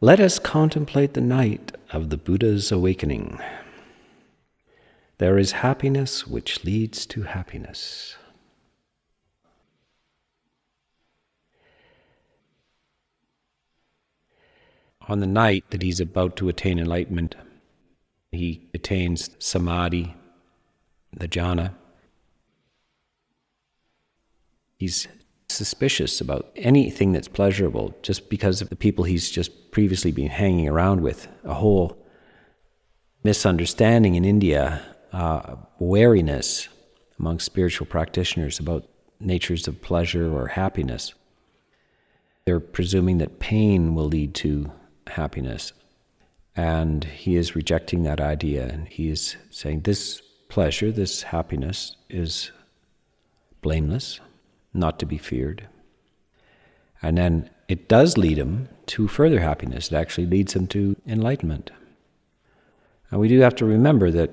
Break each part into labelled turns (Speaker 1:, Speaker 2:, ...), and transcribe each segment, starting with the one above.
Speaker 1: Let us contemplate the night of the Buddha's awakening. There is happiness which leads to happiness. On the night that he's about to attain enlightenment, he attains samadhi, the jhana. He's suspicious about anything that's pleasurable just because of the people he's just previously been hanging around with. A whole misunderstanding in India, uh, wariness among spiritual practitioners about natures of pleasure or happiness. They're presuming that pain will lead to happiness. And he is rejecting that idea and he is saying this pleasure, this happiness is blameless, not to be feared. And then it does lead him to further happiness. It actually leads him to enlightenment. And we do have to remember that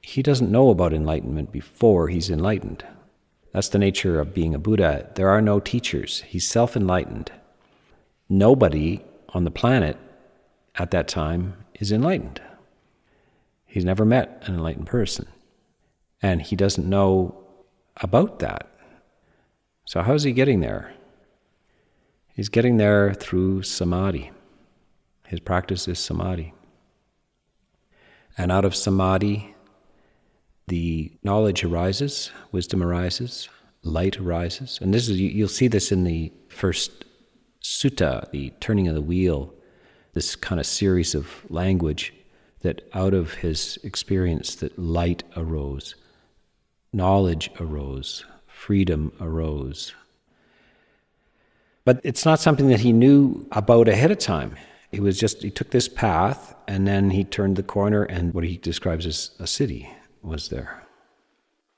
Speaker 1: he doesn't know about enlightenment before he's enlightened. That's the nature of being a Buddha. There are no teachers. He's self enlightened. Nobody on the planet at that time is enlightened. He's never met an enlightened person. And he doesn't know about that. So, how's he getting there? He's getting there through samadhi. His practice is samadhi. And out of samadhi, the knowledge arises, wisdom arises, light arises. And this is you'll see this in the first sutta, the turning of the wheel, this kind of series of language that out of his experience that light arose, knowledge arose, freedom arose. But it's not something that he knew about ahead of time. He was just, he took this path and then he turned the corner and what he describes as a city was there.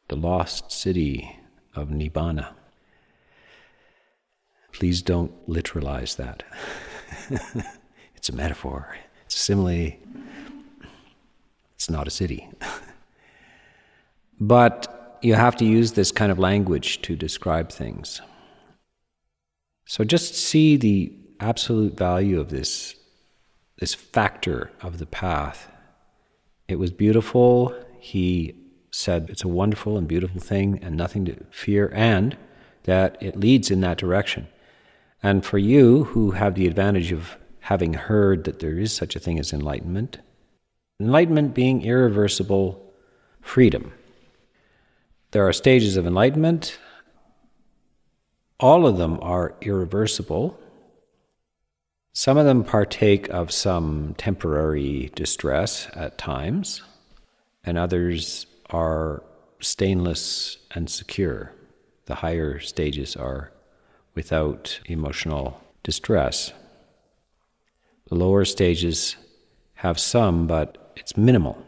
Speaker 1: The lost city of Nibbana. Please don't literalize that. it's a metaphor, it's a simile. It's not a city. but you have to use this kind of language to describe things. So just see the absolute value of this, this factor of the path. It was beautiful. He said it's a wonderful and beautiful thing and nothing to fear, and that it leads in that direction. And for you who have the advantage of having heard that there is such a thing as enlightenment, enlightenment being irreversible freedom there are stages of enlightenment. All of them are irreversible. Some of them partake of some temporary distress at times, and others are stainless and secure. The higher stages are without emotional distress. The lower stages have some, but it's minimal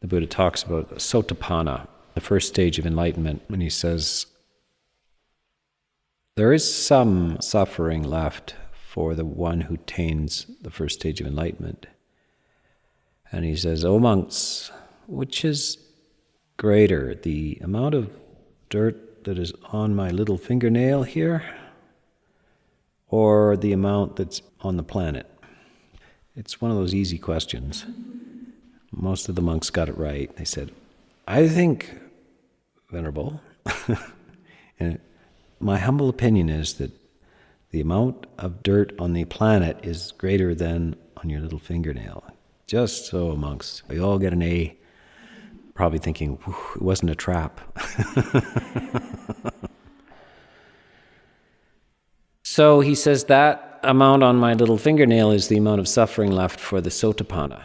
Speaker 1: the Buddha talks about sotapanna, the first stage of enlightenment, when he says, There is some suffering left for the one who attains the first stage of enlightenment. And he says, O monks, which is greater, the amount of dirt that is on my little fingernail here, or the amount that's on the planet? It's one of those easy questions. Most of the monks got it right. They said, I think, Venerable, and eh, my humble opinion is that the amount of dirt on the planet is greater than on your little fingernail. Just so, monks, we all get an A, probably thinking, it wasn't a trap. so he says that amount on my little fingernail is the amount of suffering left for the sotapanna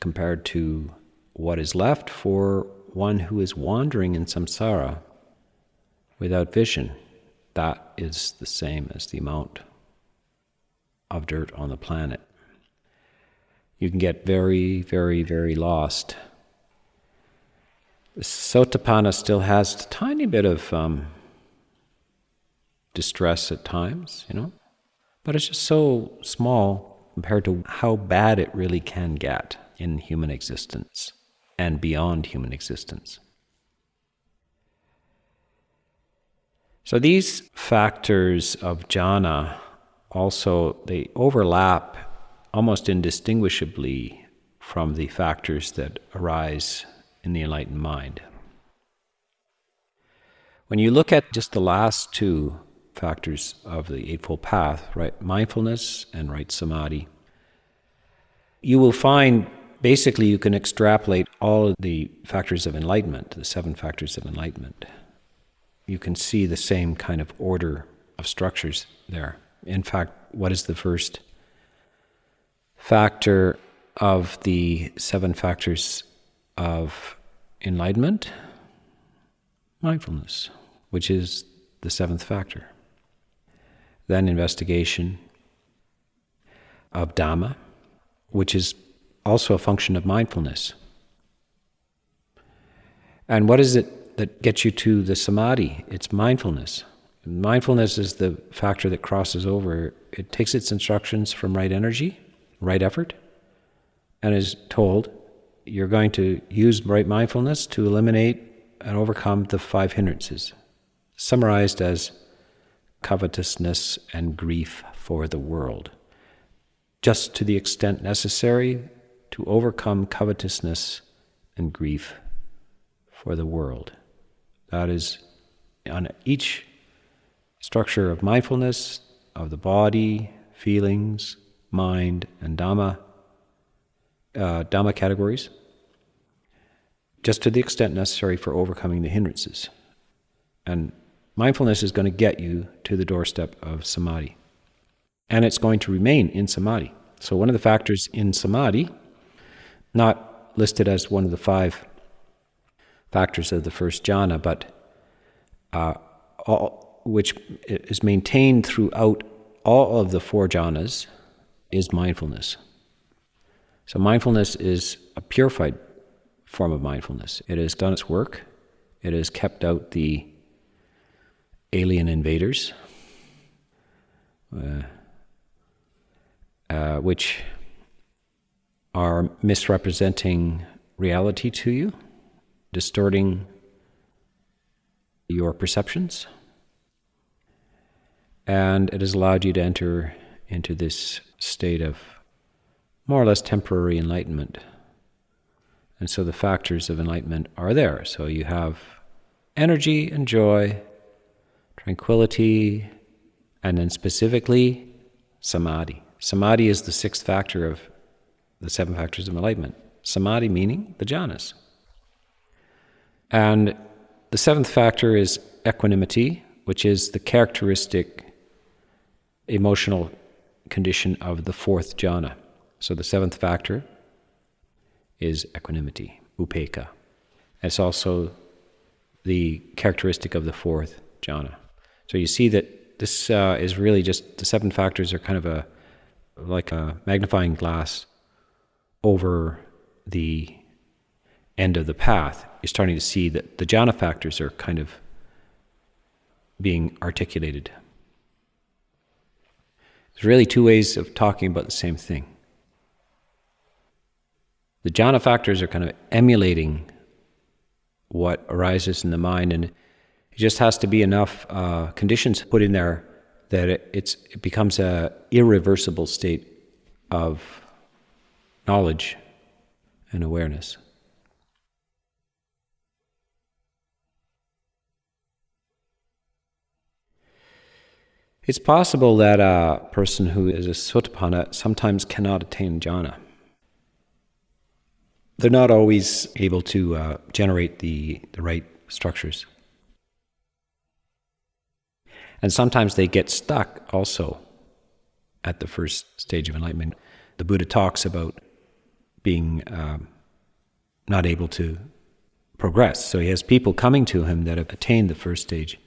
Speaker 1: compared to what is left for one who is wandering in samsara without vision. That is the same as the amount of dirt on the planet. You can get very, very, very lost. Sotapanna still has a tiny bit of um, distress at times, you know, but it's just so small compared to how bad it really can get in human existence and beyond human existence. So these factors of jhana also they overlap almost indistinguishably from the factors that arise in the enlightened mind. When you look at just the last two factors of the Eightfold Path, right, mindfulness and right samadhi, you will find basically you can extrapolate all of the factors of enlightenment, the seven factors of enlightenment. You can see the same kind of order of structures there. In fact, what is the first factor of the seven factors of enlightenment? Mindfulness, which is the seventh factor. Then investigation of Dhamma, which is also a function of mindfulness. And what is it that gets you to the samadhi? It's mindfulness. Mindfulness is the factor that crosses over. It takes its instructions from right energy, right effort, and is told you're going to use right mindfulness to eliminate and overcome the five hindrances, summarized as covetousness and grief for the world, just to the extent necessary to overcome covetousness and grief for the world. That is on each structure of mindfulness, of the body, feelings, mind, and Dhamma, uh, Dhamma categories, just to the extent necessary for overcoming the hindrances. And mindfulness is going to get you to the doorstep of samadhi. And it's going to remain in samadhi. So, one of the factors in samadhi, not listed as one of the five factors of the first jhana, but uh, all, which is maintained throughout all of the four jhanas, is mindfulness. So, mindfulness is a purified form of mindfulness. It has done its work, it has kept out the alien invaders, uh, uh, which are misrepresenting reality to you, distorting your perceptions and it has allowed you to enter into this state of more or less temporary enlightenment. And so the factors of enlightenment are there. So you have energy and joy, tranquility, and then specifically samadhi. Samadhi is the sixth factor of the seven factors of enlightenment. Samadhi meaning the jhanas. And the seventh factor is equanimity, which is the characteristic emotional condition of the fourth jhana. So the seventh factor is equanimity, upekkha. It's also the characteristic of the fourth jhana. So you see that this uh, is really just the seven factors are kind of a like a magnifying glass over the end of the path. You're starting to see that the jhana factors are kind of being articulated. There's really two ways of talking about the same thing. The jhana factors are kind of emulating what arises in the mind, and it just has to be enough uh, conditions put in there that it, it becomes a irreversible state of knowledge and awareness. It's possible that a person who is a sotapanna sometimes cannot attain jhana. They're not always able to uh, generate the, the right structures. And sometimes they get stuck also at the first stage of enlightenment. The Buddha talks about being um, not able to progress. So he has people coming to him that have attained the first stage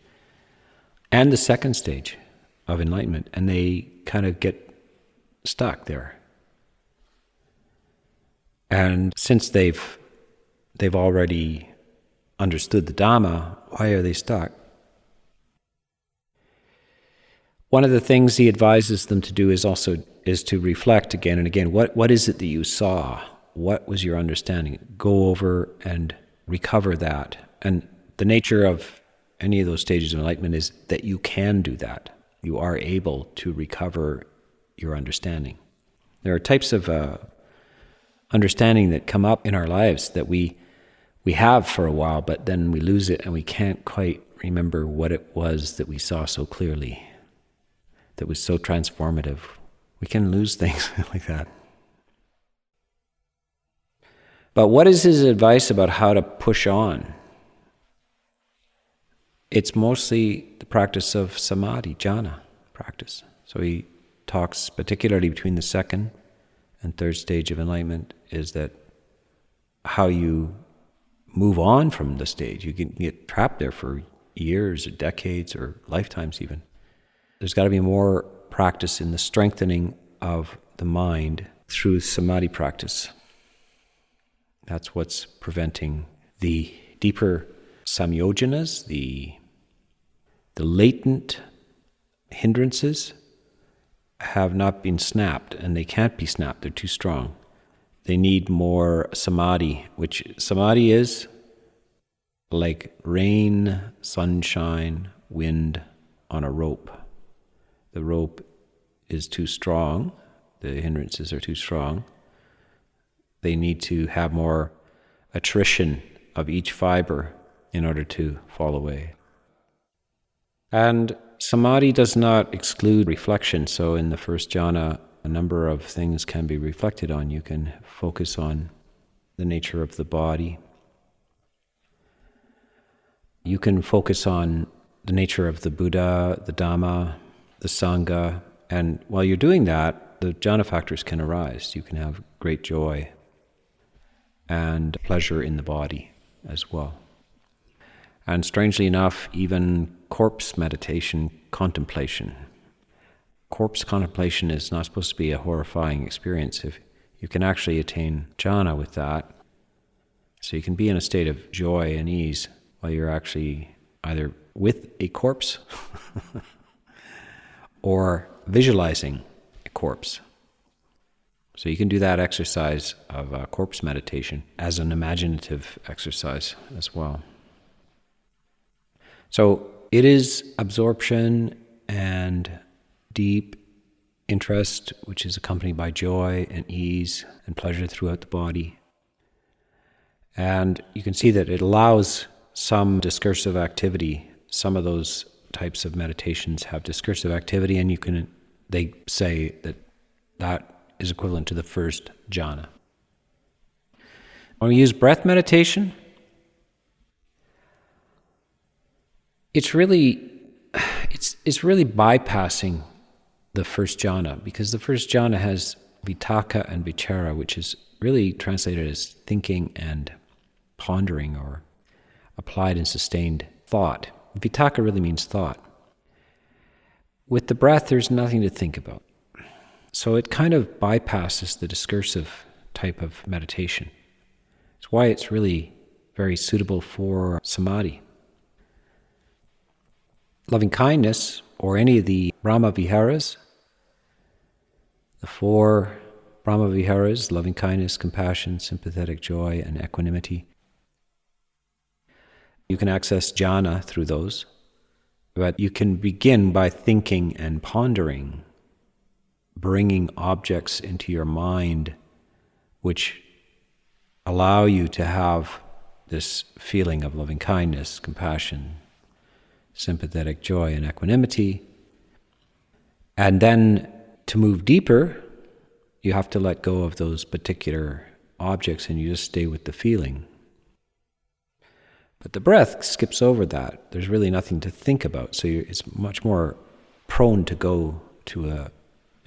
Speaker 1: and the second stage of enlightenment, and they kind of get stuck there. And since they've they've already understood the Dhamma, why are they stuck? One of the things he advises them to do is also is to reflect again and again. What what is it that you saw? What was your understanding? Go over and recover that. And the nature of any of those stages of enlightenment is that you can do that. You are able to recover your understanding. There are types of uh, understanding that come up in our lives that we we have for a while, but then we lose it and we can't quite remember what it was that we saw so clearly, that was so transformative. We can lose things like that. But what is his advice about how to push on? It's mostly the practice of samadhi, jhana practice. So he talks particularly between the second and third stage of enlightenment is that how you move on from the stage. You can get trapped there for years or decades or lifetimes even. There's got to be more practice in the strengthening of the mind through samadhi practice. That's what's preventing the deeper samyojanas, the, the latent hindrances have not been snapped and they can't be snapped, they're too strong. They need more samadhi, which samadhi is like rain, sunshine, wind on a rope. The rope is too strong, the hindrances are too strong. They need to have more attrition of each fiber in order to fall away. And samadhi does not exclude reflection. So, in the first jhana, a number of things can be reflected on. You can focus on the nature of the body. You can focus on the nature of the Buddha, the Dhamma, the Sangha. And while you're doing that, the jhana factors can arise. You can have great joy and pleasure in the body as well. And strangely enough, even corpse meditation, contemplation. Corpse contemplation is not supposed to be a horrifying experience. If you can actually attain jhana with that, so you can be in a state of joy and ease while you're actually either with a corpse or visualizing a corpse. So you can do that exercise of uh, corpse meditation as an imaginative exercise as well. So it is absorption and deep interest, which is accompanied by joy and ease and pleasure throughout the body. And you can see that it allows some discursive activity. Some of those types of meditations have discursive activity, and you can, they say that that is equivalent to the first jhana. When we use breath meditation, it's really it's it's really bypassing the first jhana because the first jhana has vitaka and vichara, which is really translated as thinking and pondering or applied and sustained thought. Vitaka really means thought. With the breath, there's nothing to think about. So it kind of bypasses the discursive type of meditation. It's why it's really very suitable for samadhi. Loving kindness, or any of the Brahma Viharas, the four Brahma Viharas loving kindness, compassion, sympathetic joy, and equanimity. You can access jhana through those, but you can begin by thinking and pondering bringing objects into your mind which allow you to have this feeling of loving kindness, compassion, sympathetic joy, and equanimity. And then to move deeper, you have to let go of those particular objects and you just stay with the feeling. But the breath skips over that. There's really nothing to think about. So it's much more prone to go to a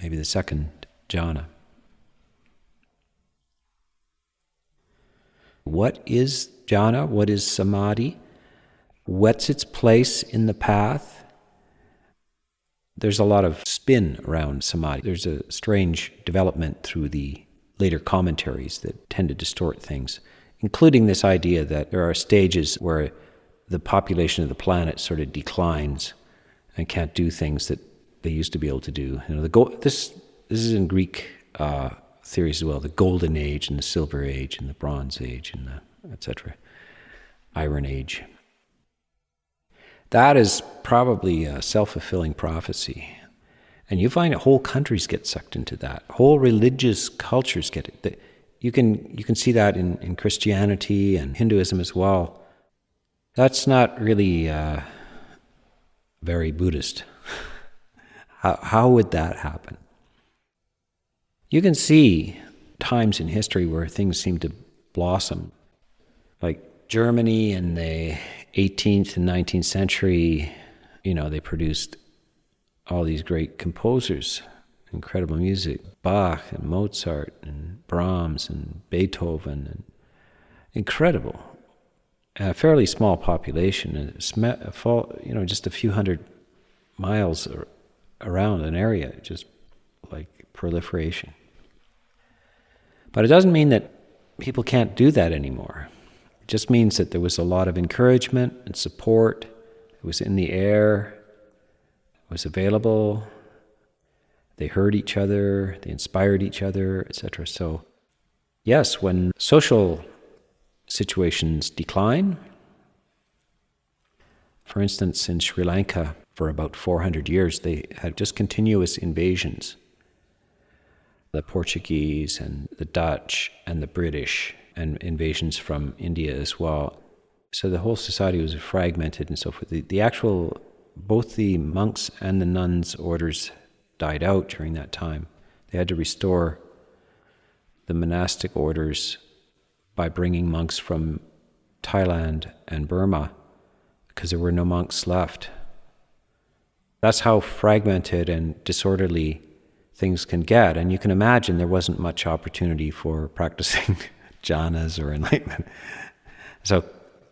Speaker 1: maybe the second jhana. What is jhana? What is samadhi? What's its place in the path? There's a lot of spin around samadhi. There's a strange development through the later commentaries that tend to distort things, including this idea that there are stages where the population of the planet sort of declines and can't do things that they used to be able to do. You know, the go- this this is in Greek uh, theories as well: the Golden Age and the Silver Age and the Bronze Age and the etc. Iron Age. that is probably a self fulfilling prophecy. And you find that whole countries get sucked into that. Whole religious cultures get it. You can, you can see that in, in Christianity and Hinduism as well. That's not really uh, very Buddhist. how, how would that happen? You can see times in history where things seem to blossom. Like Germany in the 18th and 19th century, you know, they produced all these great composers, incredible music Bach and Mozart and Brahms and Beethoven, and incredible. A fairly small population, you know, just a few hundred miles around an area, just like proliferation. But it doesn't mean that people can't do that anymore. It just means that there was a lot of encouragement and support. It was in the air, it was available. They heard each other, they inspired each other, etc. So, yes, when social situations decline, for instance, in Sri Lanka, for about 400 years, they had just continuous invasions. The Portuguese and the Dutch and the British and invasions from India as well. So the whole society was fragmented and so forth. The, the actual, both the monks and the nuns' orders died out during that time. They had to restore the monastic orders by bringing monks from Thailand and Burma because there were no monks left. That's how fragmented and disorderly things can get. And you can imagine there wasn't much opportunity for practicing jhanas or enlightenment. So,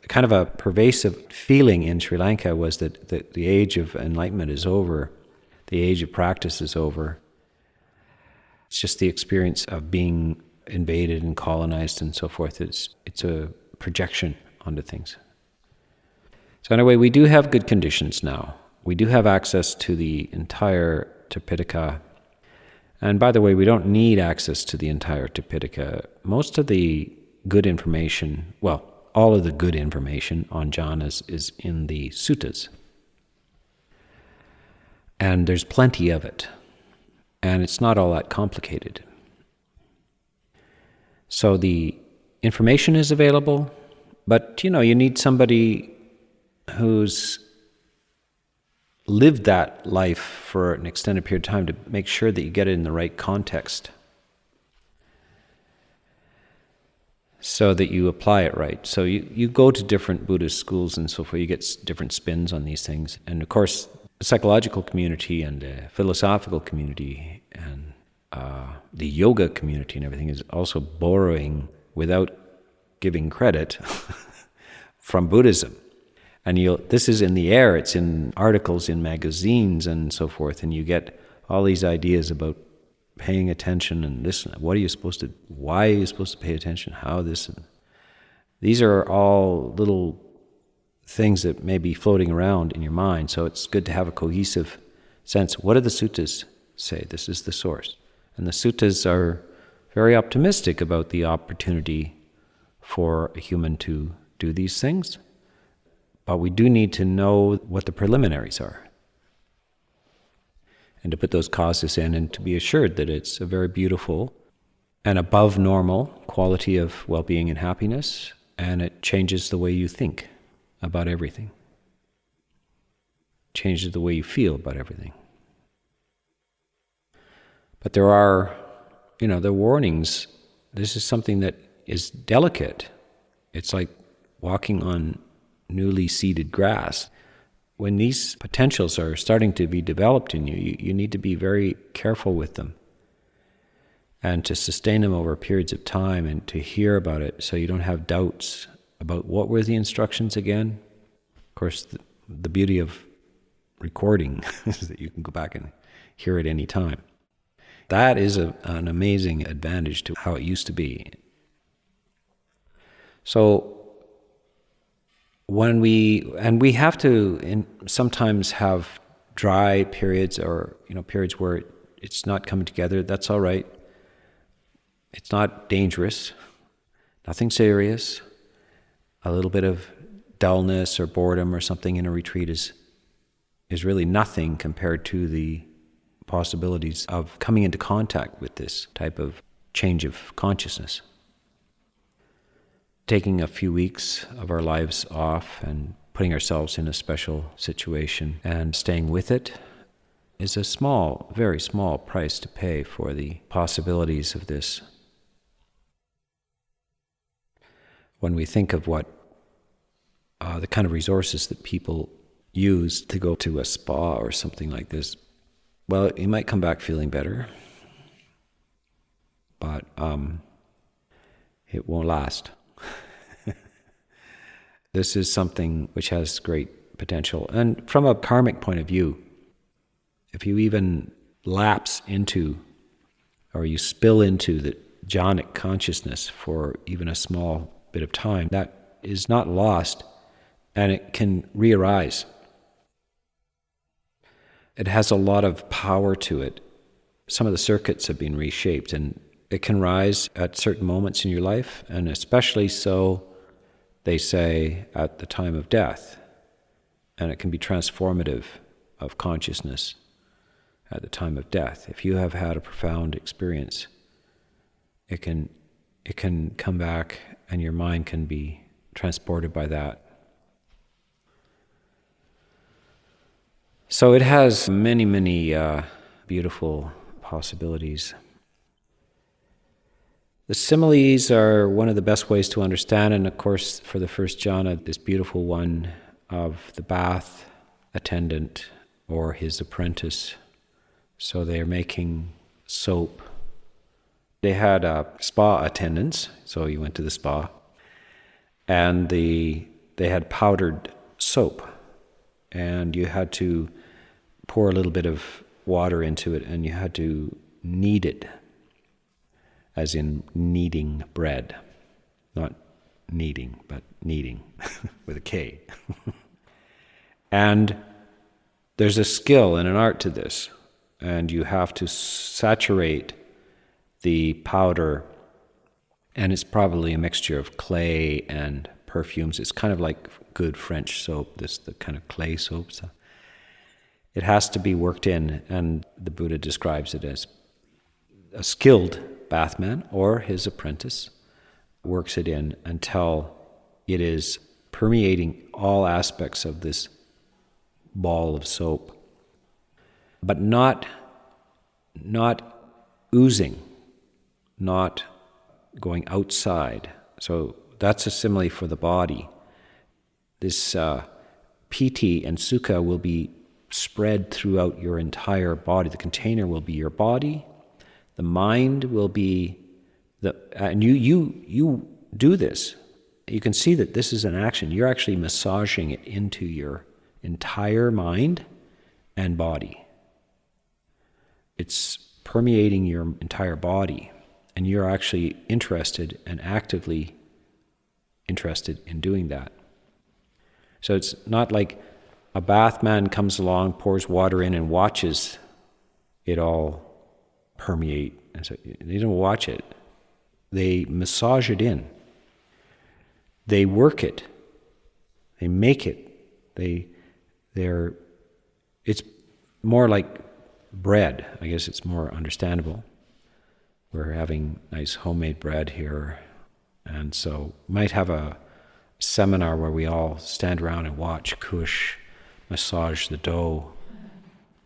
Speaker 1: kind of a pervasive feeling in Sri Lanka was that the, the age of enlightenment is over, the age of practice is over. It's just the experience of being invaded and colonized and so forth. It's, it's a projection onto things. So, anyway, we do have good conditions now. We do have access to the entire Tripitaka and by the way, we don't need access to the entire Tipitaka. Most of the good information, well, all of the good information on jhanas is in the suttas. And there's plenty of it. And it's not all that complicated. So the information is available, but you know, you need somebody who's live that life for an extended period of time to make sure that you get it in the right context so that you apply it right. So you, you go to different Buddhist schools and so forth, you get different spins on these things. And of course, the psychological community and the philosophical community and uh, the yoga community and everything is also borrowing without giving credit from Buddhism and you this is in the air it's in articles in magazines and so forth and you get all these ideas about paying attention and this what are you supposed to why are you supposed to pay attention? How this these are all little things that may be floating around in your mind so it's good to have a cohesive sense. What do the suttas say? This is the source. And the suttas are very optimistic about the opportunity for a human to do these things but we do need to know what the preliminaries are. And to put those causes in and to be assured that it's a very beautiful and above normal quality of well being and happiness, and it changes the way you think about everything, changes the way you feel about everything. But there are, you know, the warnings. This is something that is delicate. It's like walking on newly seeded grass. When these potentials are starting to be developed in you, you, you need to be very careful with them and to sustain them over periods of time and to hear about it so you don't have doubts about what were the instructions again. Of course, the, the beauty of recording is that you can go back and hear it any time. That is a, an amazing advantage to how it used to be. So, when we and we have to in, sometimes have dry periods or you know periods where it's not coming together that's all right it's not dangerous nothing serious a little bit of dullness or boredom or something in a retreat is is really nothing compared to the possibilities of coming into contact with this type of change of consciousness. Taking a few weeks of our lives off and putting ourselves in a special situation and staying with it is a small, very small price to pay for the possibilities of this. When we think of what uh, the kind of resources that people use to go to a spa or something like this, well, you might come back feeling better, but um, it won't last. This is something which has great potential. And from a karmic point of view, if you even lapse into or you spill into the jhanic consciousness for even a small bit of time, that is not lost and it can re arise. It has a lot of power to it. Some of the circuits have been reshaped and it can rise at certain moments in your life, and especially so, they say, at the time of death. And it can be transformative of consciousness at the time of death. If you have had a profound experience, it can it can come back and your mind can be transported by that. So it has many, many uh, beautiful possibilities. The similes are one of the best ways to understand, and of course, for the first jhana, this beautiful one of the bath attendant or his apprentice. So they're making soap. They had a spa attendants, so you went to the spa, and the they had powdered soap, and you had to pour a little bit of water into it, and you had to knead it, as in kneading bread, not kneading, but kneading with a K. and there's a skill and an art to this and you have to saturate the powder, and it's probably a mixture of clay and perfumes. It's kind of like good French soap, this the kind of clay soaps. It has to be worked in, and the Buddha describes it as a skilled bathman or his apprentice works it in until it is permeating all aspects of this ball of soap but not not oozing, not going outside. So that's a simile for the body. This uh, piti and sukha will be spread throughout your entire body. The container will be your body. The mind will be the and you you you do this. You can see that this is an action. You're actually massaging it into your entire mind and body it's permeating your entire body, and you're actually interested and actively interested in doing that. So it's not like a bathman comes along, pours water in, and watches it all permeate. And so they don't watch it; they massage it in. They work it. They make it. They they're. It's more like bread. I guess it's more understandable. We're having nice homemade bread here, and so might have a seminar where we all stand around and watch Kush massage the dough.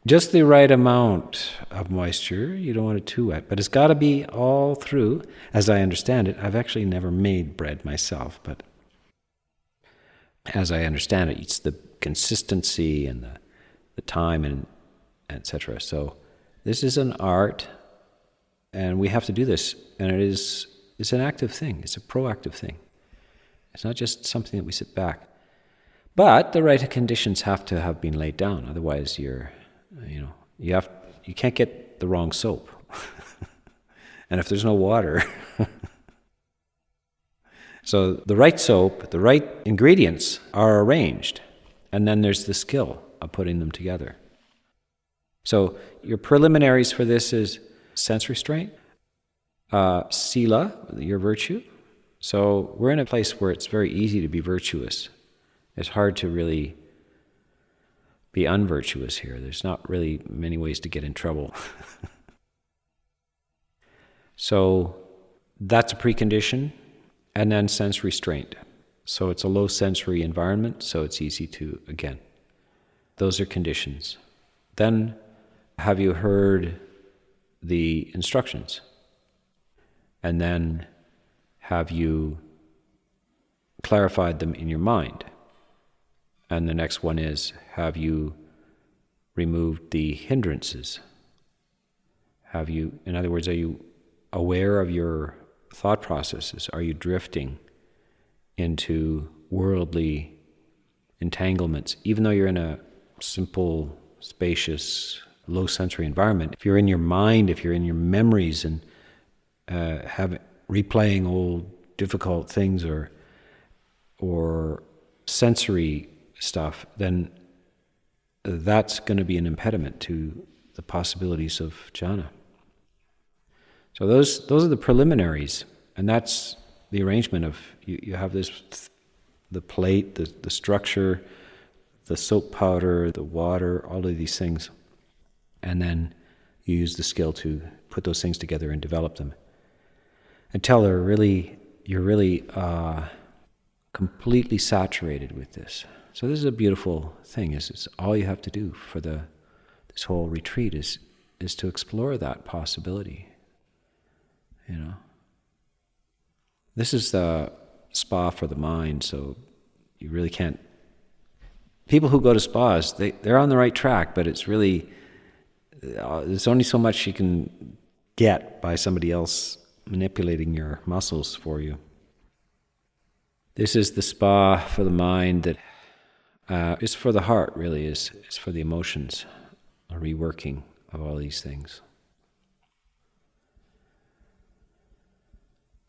Speaker 1: Just the right amount of moisture. You don't want it too wet, but it's got to be all through. As I understand it, I've actually never made bread myself, but as I understand it, it's the consistency and the, the time and etc. So this is an art, and we have to do this, and it is it's an active thing. It's a proactive thing. It's not just something that we sit back. But the right conditions have to have been laid down. Otherwise, you're, you know, you have you can't get the wrong soap. and if there's no water, so the right soap, the right ingredients are arranged, and then there's the skill of putting them together. So your preliminaries for this is sense restraint, uh, sila, your virtue. So we're in a place where it's very easy to be virtuous. It's hard to really be unvirtuous here. There's not really many ways to get in trouble. so that's a precondition. And then sense restraint. So it's a low sensory environment, so it's easy to, again, those are conditions. Then, have you heard the instructions? And then, have you clarified them in your mind? And the next one is have you removed the hindrances? Have you, in other words, are you aware of your thought processes? Are you drifting into worldly entanglements, even though you're in a simple, spacious, low sensory environment? If you're in your mind, if you're in your memories and uh, have replaying old difficult things or or sensory stuff, then that's going to be an impediment to the possibilities of jhana. So those those are the preliminaries, and that's the arrangement of you, you have this the plate, the, the structure, the soap powder, the water, all of these things. And then you use the skill to put those things together and develop them. Until they're really you're really uh, completely saturated with this. So this is a beautiful thing. Is it's all you have to do for the this whole retreat is is to explore that possibility. You know. This is the spa for the mind, so you really can't. People who go to spas, they, they're on the right track, but it's really, uh, there's only so much you can get by somebody else manipulating your muscles for you. This is the spa for the mind that uh, is for the heart, really, is, is for the emotions, a reworking of all these things.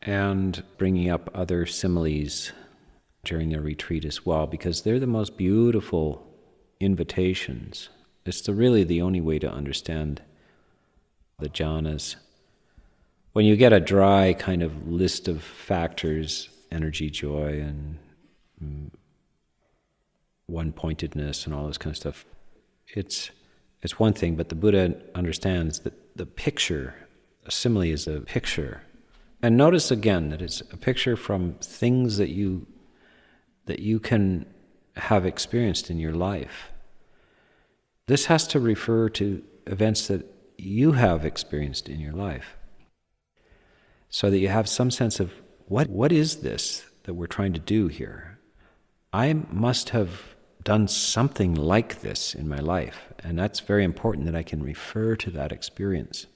Speaker 1: And bringing up other similes during the retreat as well, because they're the most beautiful invitations. It's the, really the only way to understand the jhanas. When you get a dry kind of list of factors, energy, joy, and mm, one pointedness and all this kind of stuff, it's it's one thing, but the Buddha understands that the picture, a simile is a picture. And notice again that it's a picture from things that you that you can have experienced in your life. This has to refer to events that you have experienced in your life. So that you have some sense of what what is this that we're trying to do here? I must have done something like this in my life. And that's very important that I can refer to that experience.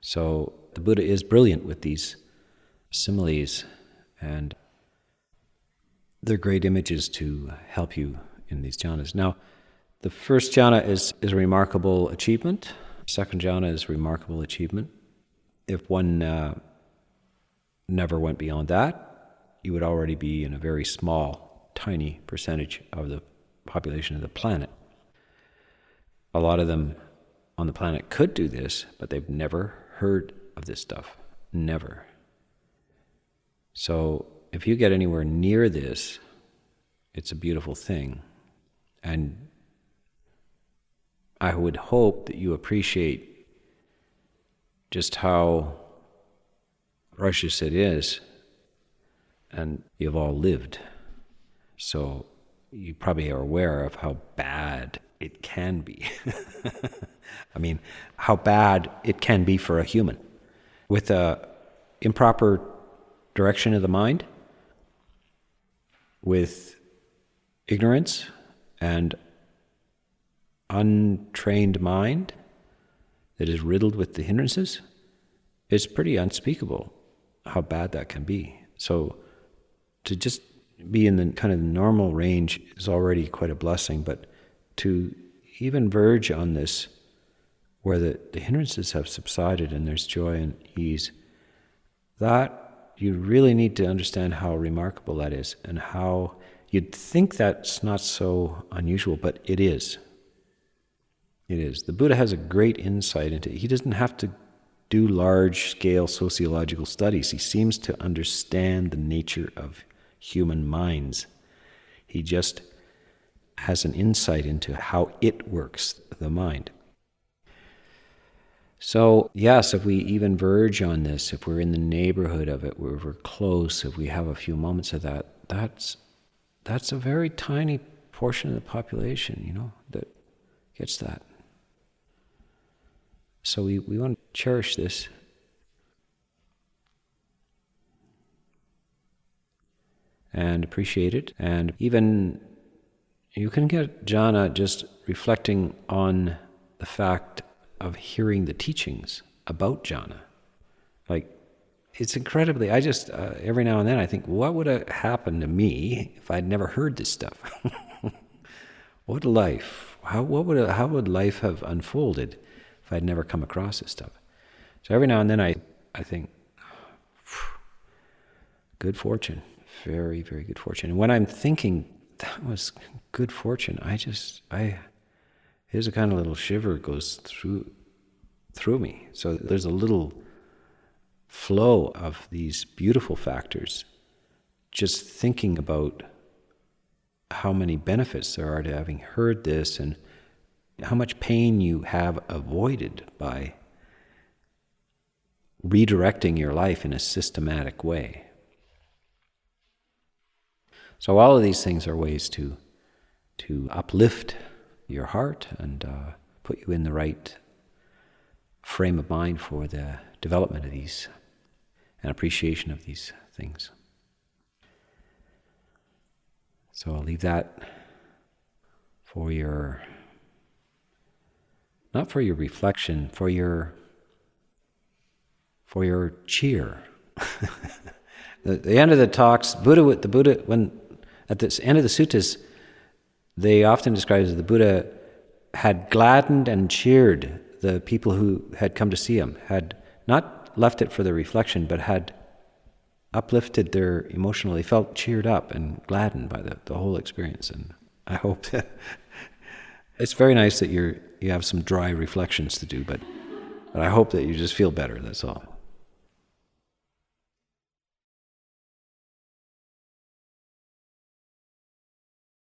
Speaker 1: So the Buddha is brilliant with these similes, and they're great images to help you in these jhanas. Now, the first jhana is, is a remarkable achievement. Second jhana is remarkable achievement if one uh, never went beyond that, you would already be in a very small, tiny percentage of the population of the planet. A lot of them on the planet could do this, but they've never heard of this stuff. Never. So if you get anywhere near this, it's a beautiful thing. And I would hope that you appreciate just how precious it is, and you've all lived. So you probably are aware of how bad it can be. I mean, how bad it can be for a human. With a improper direction of the mind, with ignorance and untrained mind, that is riddled with the hindrances, it's pretty unspeakable how bad that can be. So to just be in the kind of normal range is already quite a blessing, but to even verge on this where the, the hindrances have subsided and there's joy and ease, that you really need to understand how remarkable that is and how you'd think that's not so unusual, but it is. It is. The Buddha has a great insight into it. He doesn't have to do large scale sociological studies. He seems to understand the nature of human minds. He just has an insight into how it works, the mind. So, yes, if we even verge on this, if we're in the neighborhood of it, if we're close, if we have a few moments of that, that's, that's a very tiny portion of the population, you know, that gets that. So we, we want to cherish this. And appreciate it. And even you can get jhana just reflecting on the fact of hearing the teachings about jhana. Like, it's incredibly, I just, uh, every now and then I think, what would have happened to me if I'd never heard this stuff? what life? How, what would, how would life have unfolded if I'd never come across this stuff? So every now and then I, I think, good fortune, very, very good fortune. And when I'm thinking that was good fortune, I just, I, here's a kind of little shiver goes through through me. So there's a little flow of these beautiful factors. Just thinking about how many benefits there are to having heard this and how much pain you have avoided by redirecting your life in a systematic way. So all of these things are ways to to uplift your heart and uh, put you in the right frame of mind for the development of these and appreciation of these things. So I'll leave that for your, not for your reflection, for your, for your cheer. the, the end of the talks, Buddha, the Buddha, when at the end of the suttas, they often describe as the Buddha had gladdened and cheered the people who had come to see him, had not left it for their reflection, but had uplifted their emotional, they felt cheered up and gladdened by the, the whole experience. And I hope that it's very nice that you're, you have some dry reflections to do, but, but I hope that you just feel better, that's all.